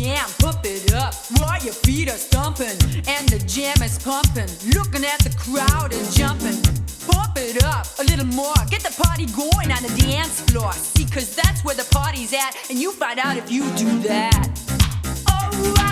jam, pump it up while your feet are stomping and the jam is pumping. Looking at the crowd and jumping. Pump it up a little more, get the party going on the dance floor. See, cause that's where the party's at, and you find out if you do that. Oh,